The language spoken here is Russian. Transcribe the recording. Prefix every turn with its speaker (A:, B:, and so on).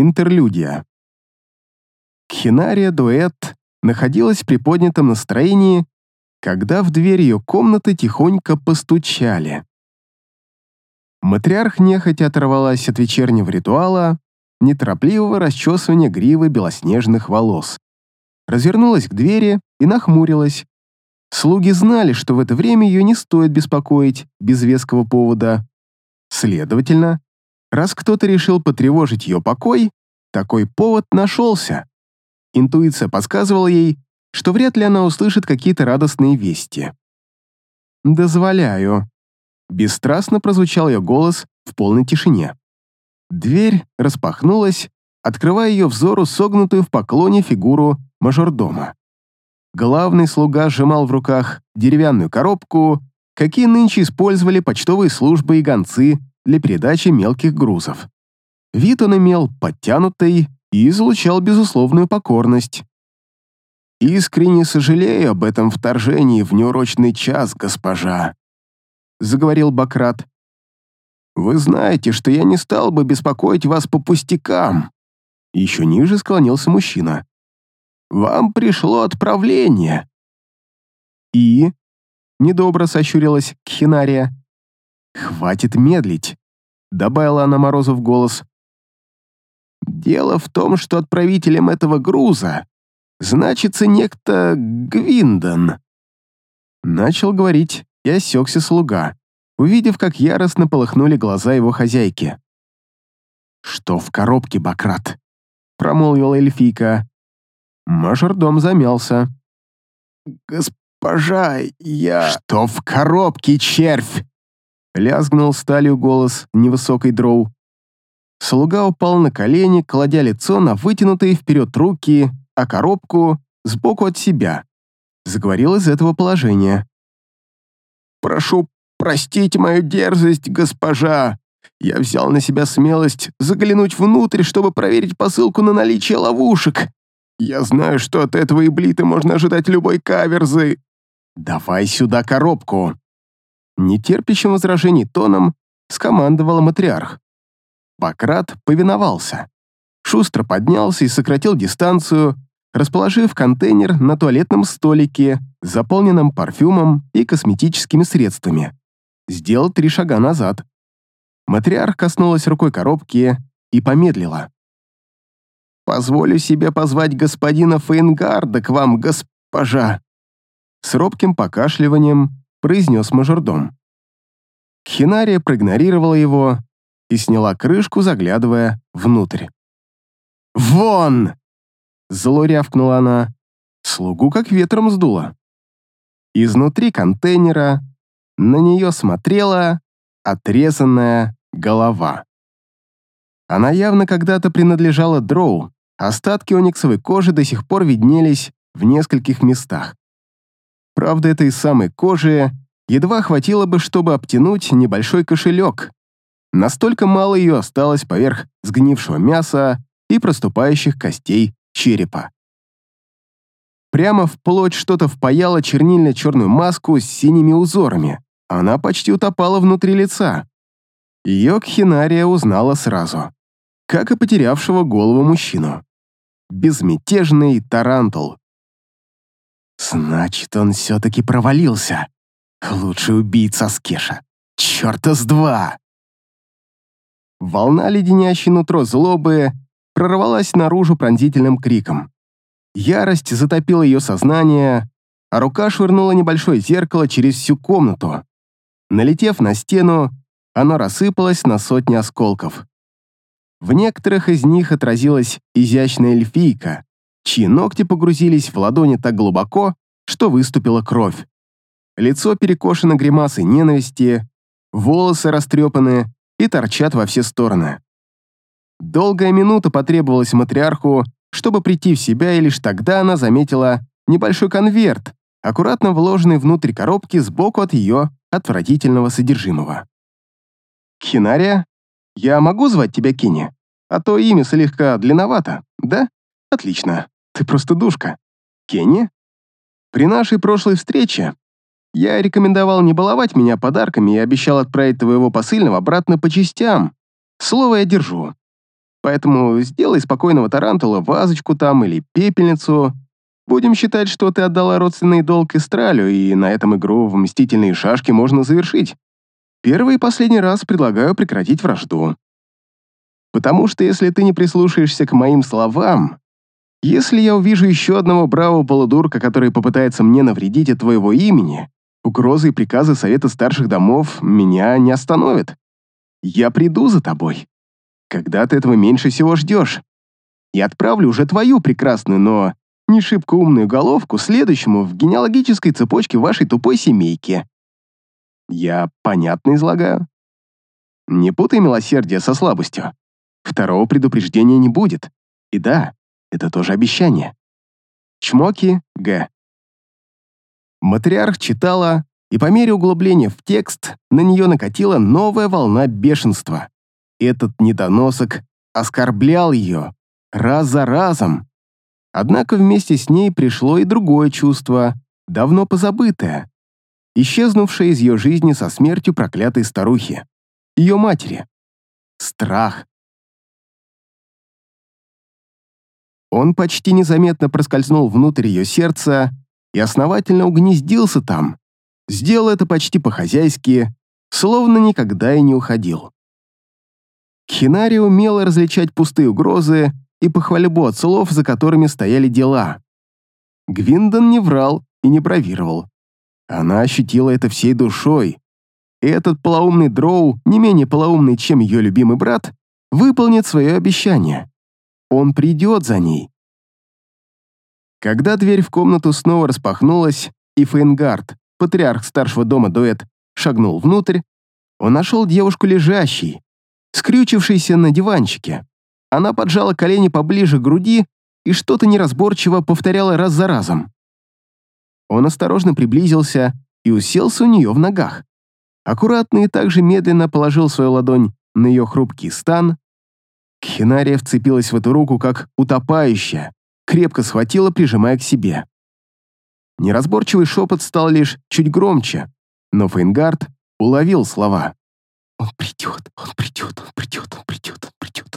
A: Интерлюдия. Кхинария Дуэт находилась в приподнятом настроении, когда в дверь ее комнаты тихонько постучали. Матриарх нехотя оторвалась от вечернего ритуала, неторопливого расчесывания гривы белоснежных волос. Развернулась к двери и нахмурилась. Слуги знали, что в это время ее не стоит беспокоить без веского повода. Следовательно, раз кто-то решил потревожить ее покой, такой повод нашелся. Интуиция подсказывала ей, что вряд ли она услышит какие-то радостные вести. «Дозволяю», — бесстрастно прозвучал ее голос в полной тишине. Дверь распахнулась, открывая ее взору согнутую в поклоне фигуру мажордома. Главный слуга сжимал в руках деревянную коробку, какие нынче использовали почтовые службы и гонцы для передачи мелких грузов. Вид он имел подтянутый и излучал безусловную покорность. «Искренне сожалею об этом вторжении в неурочный час, госпожа», — заговорил Бакрат. «Вы знаете, что я не стал бы беспокоить вас по пустякам». Еще ниже склонился мужчина. «Вам пришло отправление». «И?» — недобро сощурилась Кхинария. «Хватит медлить», — добавила она Морозу в голос. «Дело в том, что отправителем этого груза значится некто Гвиндон». Начал говорить и осекся слуга, увидев, как яростно полыхнули глаза его хозяйки. «Что в коробке, Бакрат?» — промолвила эльфийка. Мажордом замялся. «Госпожа, я...» «Что в коробке, червь?» Лязгнул сталью голос невысокой дроу. Слуга упал на колени, кладя лицо на вытянутые вперед руки, а коробку сбоку от себя. Заговорил из этого положения. «Прошу простить мою дерзость, госпожа. Я взял на себя смелость заглянуть внутрь, чтобы проверить посылку на наличие ловушек. Я знаю, что от этого иблита можно ожидать любой каверзы. Давай сюда коробку!» Нетерпящим возражений тоном скомандовал матриарх. Бакрат повиновался. Шустро поднялся и сократил дистанцию, расположив контейнер на туалетном столике, заполненном парфюмом и косметическими средствами. Сделал три шага назад. Матриарх коснулась рукой коробки и помедлила. «Позволю себе позвать господина Фейнгарда к вам, госпожа!» С робким покашливанием произнес мажордом. Хинария проигнорировала его и сняла крышку, заглядывая внутрь. «Вон!» — зло рявкнула она. Слугу как ветром сдуло. Изнутри контейнера на нее смотрела отрезанная голова. Она явно когда-то принадлежала дроу, остатки ониксовой кожи до сих пор виднелись в нескольких местах. Правда, этой самой кожи едва хватило бы, чтобы обтянуть небольшой кошелек. Настолько мало ее осталось поверх сгнившего мяса и проступающих костей черепа. Прямо в плоть что-то впаяло чернильно-черную маску с синими узорами. Она почти утопала внутри лица. Ее Кхинария узнала сразу, как и потерявшего голову мужчину. Безмятежный тарантул. Значит, он все-таки провалился. Лучший убийца Скеша. Черта с два! Волна, леденящей нутро злобы, прорвалась наружу пронзительным криком. Ярость затопила ее сознание, а рука швырнула небольшое зеркало через всю комнату. Налетев на стену, оно рассыпалось на сотни осколков. В некоторых из них отразилась изящная эльфийка, чьи ногти погрузились в ладони так глубоко, что выступила кровь. Лицо перекошено гримасой ненависти, волосы растрепаны и торчат во все стороны. Долгая минута потребовалась матриарху, чтобы прийти в себя, и лишь тогда она заметила небольшой конверт, аккуратно вложенный внутрь коробки сбоку от ее отвратительного содержимого. «Хинария, я могу звать тебя Кенни? А то имя слегка длинновато, да? Отлично. Ты просто душка. Кенни? При нашей прошлой встрече я рекомендовал не баловать меня подарками и обещал отправить твоего посыльного обратно по частям. Слово я держу. поэтому сделай спокойного тарантула вазочку там или пепельницу. Будем считать, что ты отдала родственный долг Истралю, и на этом игру в мстительные шашки можно завершить. Первый и последний раз предлагаю прекратить вражду. Потому что если ты не прислушаешься к моим словам, если я увижу еще одного бравого полудурка, который попытается мне навредить от твоего имени, угрозы и приказы Совета Старших Домов меня не остановят. Я приду за тобой. Когда ты этого меньше всего ждешь. И отправлю уже твою прекрасную, но не шибко умную головку следующему в генеалогической цепочке вашей тупой семейки. Я понятно излагаю. Не путай милосердие со слабостью. Второго предупреждения не будет. И да, это тоже обещание. Чмоки Г. Матриарх читала, и по мере углубления в текст на нее накатила новая волна бешенства. Этот недоносок оскорблял ее раз за разом. Однако вместе с ней пришло и другое чувство, давно позабытое, исчезнувшее из ее жизни со смертью проклятой старухи, ее матери. Страх. Он почти незаметно проскользнул внутрь ее сердца и основательно угнездился там. Сделал это почти по-хозяйски, словно никогда и не уходил. Хинари умела различать пустые угрозы и похвальбу от слов, за которыми стояли дела. Гвиндон не врал и не бравировал. Она ощутила это всей душой. И этот полоумный дроу, не менее полоумный, чем ее любимый брат, выполнит свое обещание. Он придет за ней. Когда дверь в комнату снова распахнулась, и Фейнгард, патриарх старшего дома Дуэт, шагнул внутрь, он нашел девушку лежащей, скрючившейся на диванчике. Она поджала колени поближе к груди и что-то неразборчиво повторяла раз за разом. Он осторожно приблизился и уселся у нее в ногах. Аккуратно и также медленно положил свою ладонь на ее хрупкий стан. Кхинария вцепилась в эту руку, как утопающая, крепко схватила, прижимая к себе. Неразборчивый шепот стал лишь чуть громче, но Фейнгард уловил слова. «Он придет, он придет, он придет, он придет,